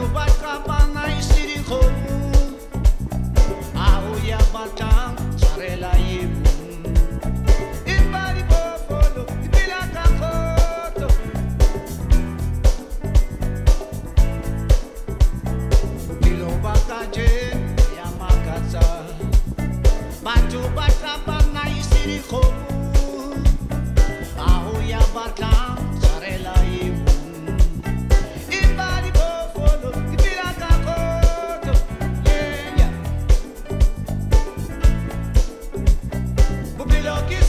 to watch my o melhor que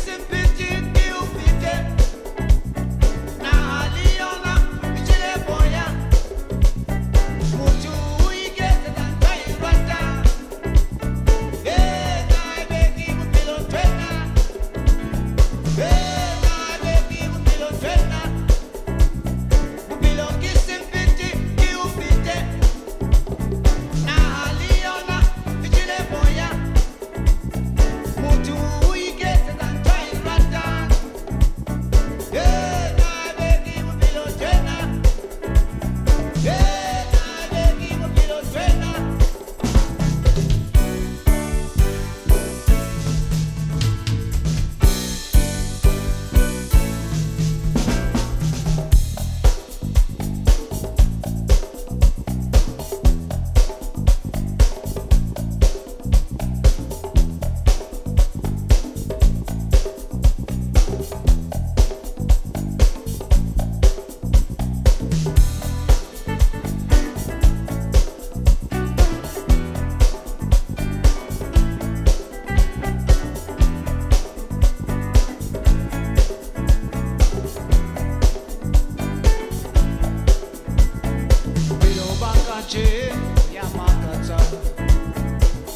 nje ya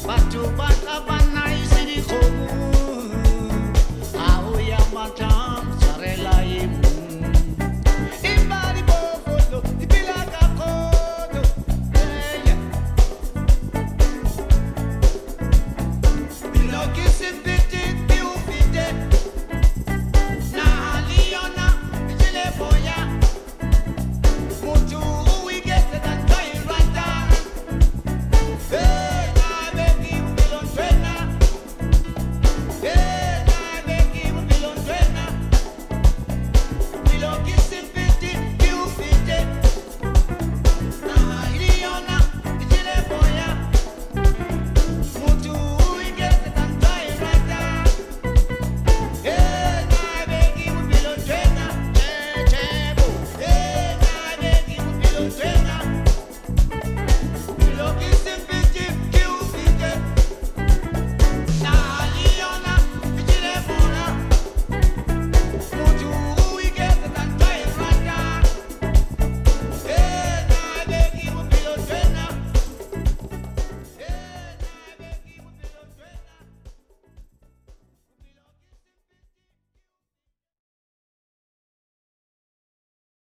batu batu